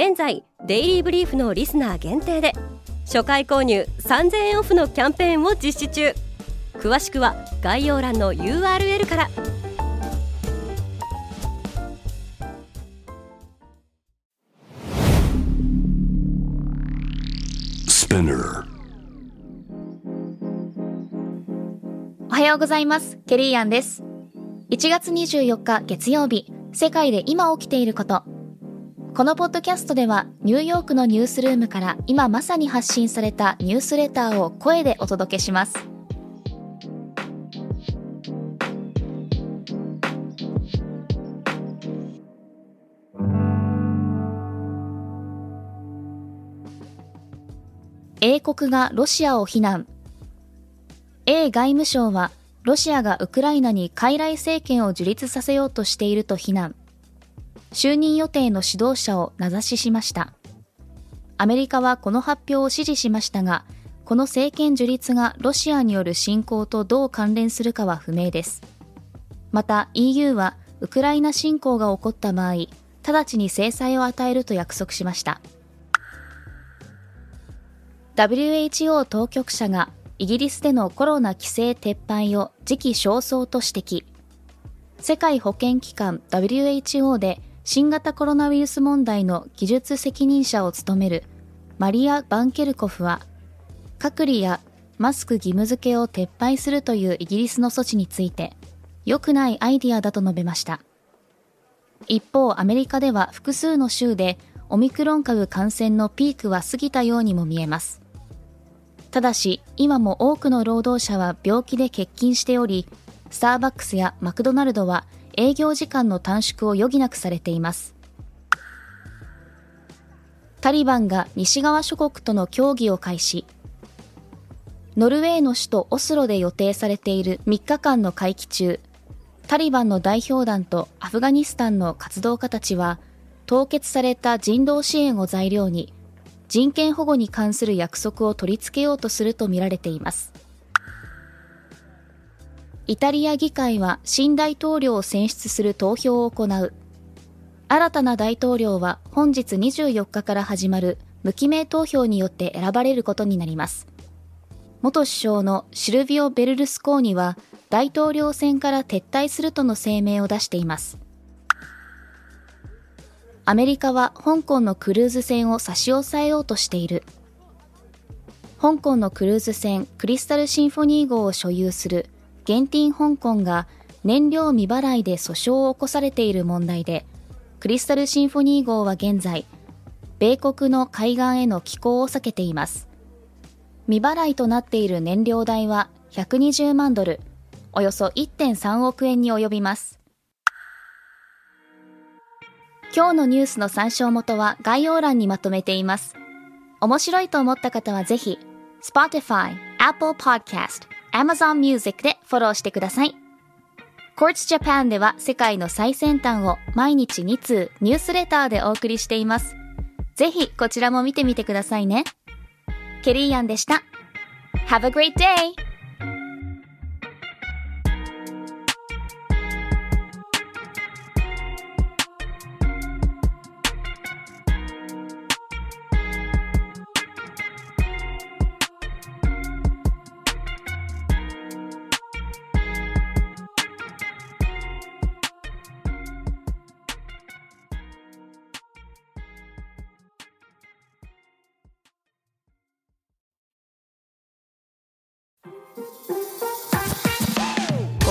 現在デイリーブリーフのリスナー限定で初回購入3000円オフのキャンペーンを実施中。詳しくは概要欄の URL から。おはようございます。ケリーアンです。1月24日月曜日。世界で今起きていることこのポッドキャストではニューヨークのニュースルームから今まさに発信されたニュースレターを声でお届けします。英国がロシアを非難。英外務省はロシアがウクライナに傀儡政権を樹立させようとしていると非難。就任予定の指導者を名指ししました。アメリカはこの発表を支持しましたが、この政権樹立がロシアによる侵攻とどう関連するかは不明です。また EU はウクライナ侵攻が起こった場合、直ちに制裁を与えると約束しました。WHO 当局者がイギリスでのコロナ規制撤廃を時期尚早と指摘。世界保健機関 WHO で新型コロナウイルス問題の技術責任者を務めるマリア・バンケルコフは、隔離やマスク義務付けを撤廃するというイギリスの措置について、良くないアイディアだと述べました。一方、アメリカでは複数の州でオミクロン株感染のピークは過ぎたようにも見えます。ただし、今も多くの労働者は病気で欠勤しており、スターバックスやマクドナルドは営業時間の短縮を余儀なくされています。タリバンが西側諸国との協議を開始。ノルウェーの首都オスロで予定されている3日間の会期中、タリバンの代表団とアフガニスタンの活動家たちは、凍結された人道支援を材料に、人権保護に関する約束を取り付けようとするとみられています。イタリア議会は新大統領を選出する投票を行う。新たな大統領は本日24日から始まる無記名投票によって選ばれることになります。元首相のシルビオ・ベルルスコーニは大統領選から撤退するとの声明を出しています。アメリカは香港のクルーズ船を差し押さえようとしている。香港のクルーズ船クリスタルシンフォニー号を所有するゲンティン香港が燃料未払いで訴訟を起こされている問題で、クリスタルシンフォニー号は現在、米国の海岸への寄港を避けています。未払いとなっている燃料代は120万ドル、およそ1.3億円に及びます。今日のニュースの参照元は概要欄にまとめています。面白いと思った方はぜひ、Spotify、Apple Podcast、Amazon Music でフォローしてください。Courts Japan では世界の最先端を毎日2通ニュースレターでお送りしています。ぜひこちらも見てみてくださいね。ケリーアンでした。Have a great day!